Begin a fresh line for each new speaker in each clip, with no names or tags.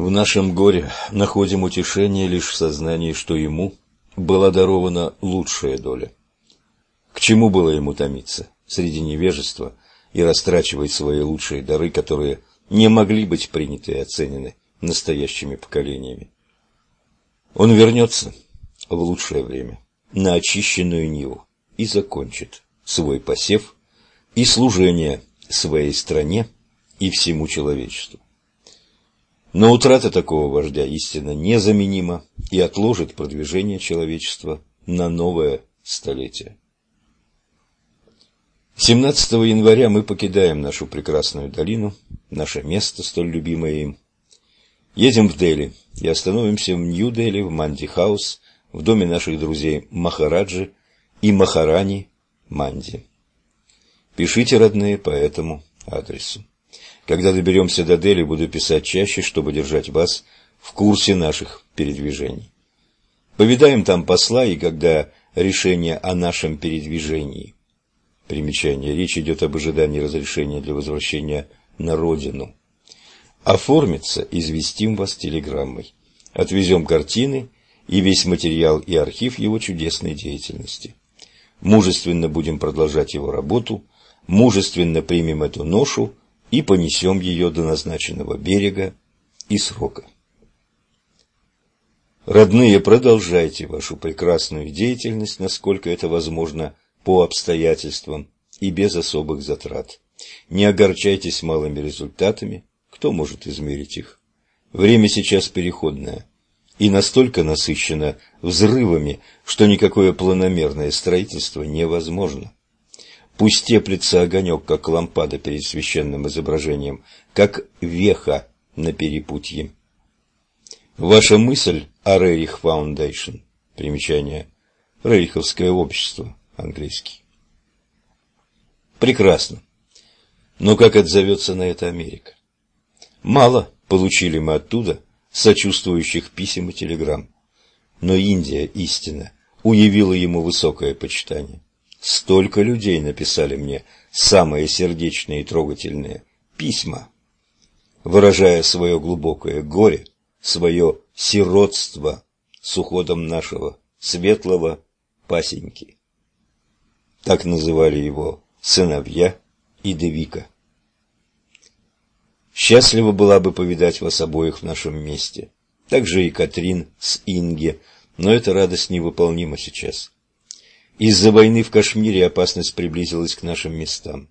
В нашем горе находим утешение лишь в сознании, что ему была дарована лучшая доля. К чему было ему томиться среди невежества и растрачивать свои лучшие дары, которые не могли быть приняты и оценены настоящими поколениями? Он вернется в лучшее время на очищенную Ниву и закончит свой посев и служение своей стране и всему человечеству. Но утрата такого вождя истинно незаменима и отложит продвижение человечества на новое столетие. 17 января мы покидаем нашу прекрасную долину, наше место, столь любимое им. Едем в Дели и остановимся в Нью-Дели, в Манди-хаус, в доме наших друзей Махараджи и Махарани Манди. Пишите, родные, по этому адресу. Когда доберемся до Дели, буду писать чаще, чтобы держать вас в курсе наших передвижений. Повидаем там посла, и когда решение о нашем передвижении Примечание. Речь идет об ожидании разрешения для возвращения на родину. Оформится, известим вас телеграммой. Отвезем картины и весь материал и архив его чудесной деятельности. Мужественно будем продолжать его работу, мужественно примем эту ношу и понесем ее до назначенного берега и срока. Родные, продолжайте вашу прекрасную деятельность, насколько это возможно, по обстоятельствам и без особых затрат. Не огорчайтесь малыми результатами, кто может измерить их? Время сейчас переходное и настолько насыщено взрывами, что никакое планомерное строительство невозможно. Пусть теплится огонек, как лампада перед священным изображением, как веха на перепутье. Ваша мысль о Roerich Foundation, примечание, Рериховское общество, английский. Прекрасно. Но как отзовется на это Америка? Мало получили мы оттуда сочувствующих писем и телеграмм. Но Индия, истина, уявила ему высокое почитание. Столько людей написали мне самые сердечные и трогательные письма, выражая свое глубокое горе, свое сиротство с уходом нашего светлого пасеньки. Так называли его сыновья и Девика. Счастлива была бы повидать вас обоих в нашем месте. Также и Катрин с Инге, но эта радость невыполнима сейчас. Из-за войны в Кашмире опасность приблизилась к нашим местам.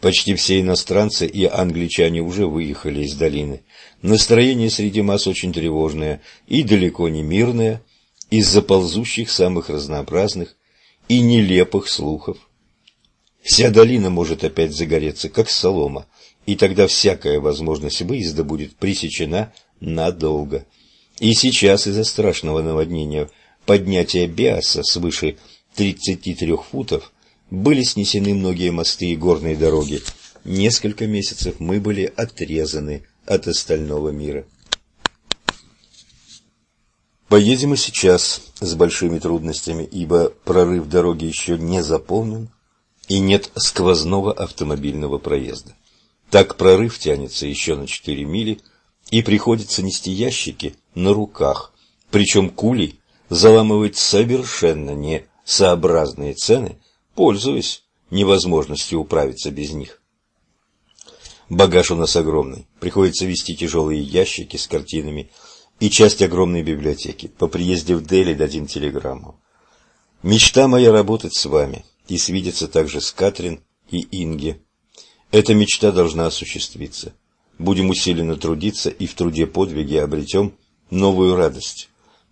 Почти все иностранцы и англичане уже выехали из долины. Настроение среди масс очень тревожное и далеко не мирное из-за ползущих самых разнообразных и нелепых слухов. Вся долина может опять загореться, как солома, и тогда всякая возможность выезда будет пресечена надолго. И сейчас из-за страшного наводнения поднятия Биаса свыше 33 футов были снесены многие мосты и горные дороги. Несколько месяцев мы были отрезаны от остального мира. Поедем и сейчас с большими трудностями, ибо прорыв дороги еще не заполнен и нет сквозного автомобильного проезда. Так прорыв тянется еще на четыре мили, и приходится нести ящики на руках, причем кули заламывать совершенно несообразные цены, пользуясь невозможностью управиться без них. Багаж у нас огромный, приходится вести тяжелые ящики с картинами, и часть огромной библиотеки. По приезде в Дели дадим телеграмму. Мечта моя работать с вами и свидеться также с Катрин и Инге. Эта мечта должна осуществиться. Будем усиленно трудиться и в труде подвиги обретем новую радость,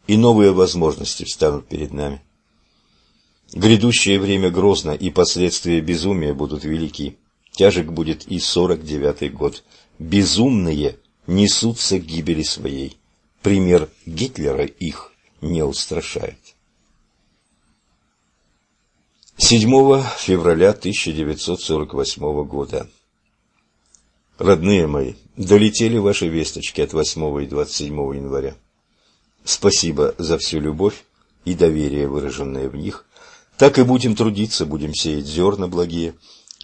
и новые возможности встанут перед нами. Грядущее время грозно, и последствия безумия будут велики. Тяжек будет и сорок девятый год. Безумные несутся к гибели своей пример Гитлера их не устрашает. 7 февраля 1948 года. Родные мои, долетели ваши весточки от 8 и 27 января. Спасибо за всю любовь и доверие, выраженное в них. Так и будем трудиться, будем сеять зерна благие,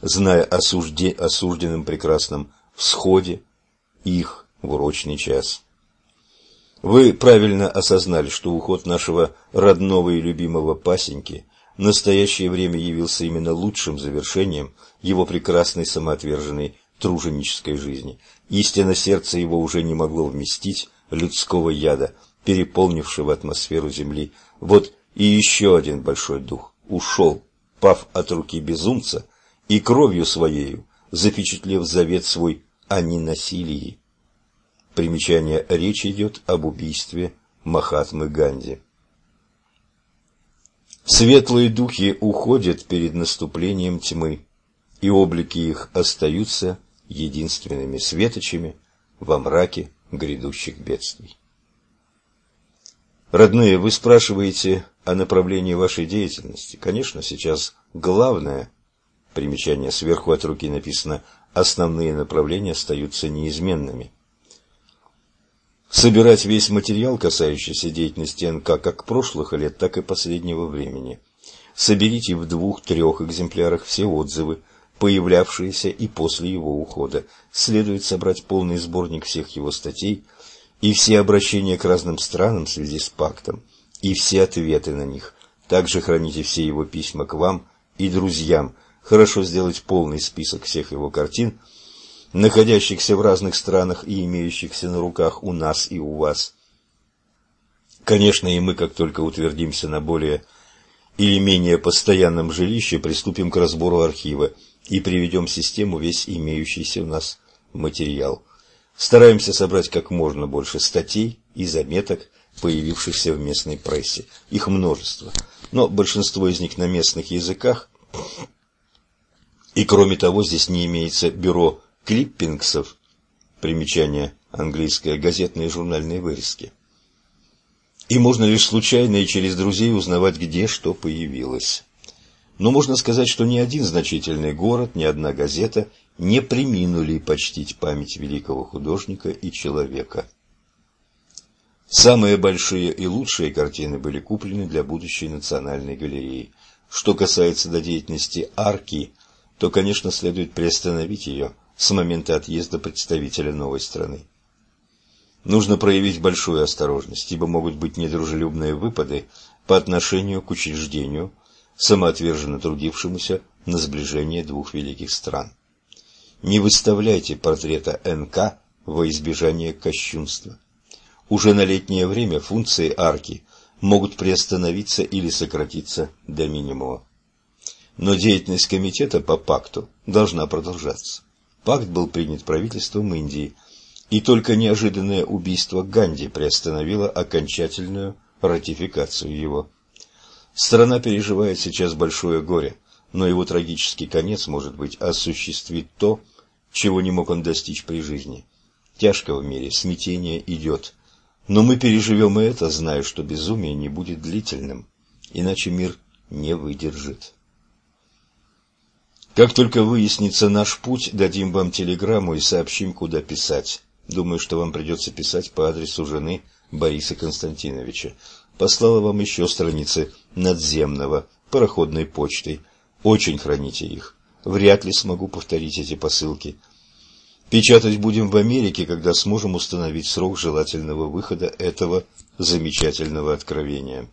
зная о осужденном прекрасном всходе их в урочный час. Вы правильно осознали, что уход нашего родного и любимого пасеньки в настоящее время явился именно лучшим завершением его прекрасной самоотверженной труженической жизни. Истинно сердце его уже не могло вместить людского яда, переполнившего атмосферу Земли. Вот и еще один большой дух ушел, пав от руки безумца и кровью своею запечатлев завет свой о ненасилии. Примечание. Речь идет об убийстве Махатмы Ганди. Светлые духи уходят перед наступлением тьмы, и облики их остаются единственными светочами во мраке грядущих бедствий. Родные, вы спрашиваете о направлении вашей деятельности. Конечно, сейчас главное, примечание сверху от руки написано, основные направления остаются неизменными. Собирать весь материал, касающийся деятельности НК как прошлых лет, так и последнего времени. Соберите в двух-трех экземплярах все отзывы, появлявшиеся и после его ухода. Следует собрать полный сборник всех его статей и все обращения к разным странам в связи с пактом, и все ответы на них. Также храните все его письма к вам и друзьям. Хорошо сделать полный список всех его картин, находящихся в разных странах и имеющихся на руках у нас и у вас. Конечно, и мы, как только утвердимся на более или менее постоянном жилище, приступим к разбору архива и приведем в систему весь имеющийся у нас материал. Стараемся собрать как можно больше статей и заметок, появившихся в местной прессе. Их множество, но большинство из них на местных языках. И кроме того, здесь не имеется бюро клиппингсов, примечание английское, газетные и журнальные вырезки. И можно лишь случайно и через друзей узнавать, где что появилось. Но можно сказать, что ни один значительный город, ни одна газета не приминули почтить память великого художника и человека. Самые большие и лучшие картины были куплены для будущей национальной галереи. Что касается до деятельности арки, то, конечно, следует приостановить ее с момента отъезда представителя новой страны. Нужно проявить большую осторожность, ибо могут быть недружелюбные выпады по отношению к учреждению, самоотверженно трудившемуся на сближение двух великих стран. Не выставляйте портрета НК во избежание кощунства. Уже на летнее время функции арки могут приостановиться или сократиться до минимума. Но деятельность комитета по пакту должна продолжаться. Пакт был принят правительством Индии, и только неожиданное убийство Ганди приостановило окончательную ратификацию его. Страна переживает сейчас большое горе, но его трагический конец, может быть, осуществит то, чего не мог он достичь при жизни. Тяжко в мире, смятение идет. Но мы переживем и это, зная, что безумие не будет длительным, иначе мир не выдержит. Как только выяснится наш путь, дадим вам телеграмму и сообщим, куда писать. Думаю, что вам придется писать по адресу жены Бориса Константиновича. Послала вам еще страницы надземного, пароходной почтой. Очень храните их. Вряд ли смогу повторить эти посылки. Печатать будем в Америке, когда сможем установить срок желательного выхода этого замечательного откровения.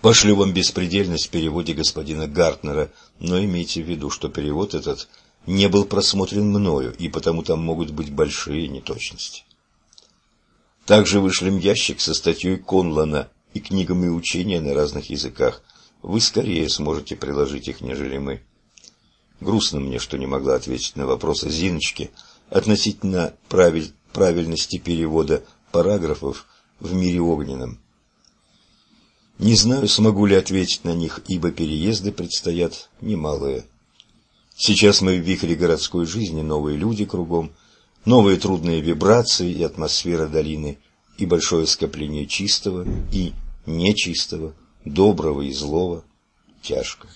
Пошлю вам беспредельность в переводе господина Гартнера, но имейте в виду, что перевод этот не был просмотрен мною, и потому там могут быть большие неточности. Также вышлем ящик со статьей Конлана и книгами учения на разных языках, вы скорее сможете приложить их, нежели мы. Грустно мне, что не могла ответить на вопросы Зиночки относительно правиль... правильности перевода параграфов в мире огненном. Не знаю, смогу ли ответить на них, ибо переезды предстоят немалые. Сейчас мы в вихре городской жизни, новые люди кругом, новые трудные вибрации и атмосфера долины, и большое скопление чистого и нечистого, доброго и злого тяжко.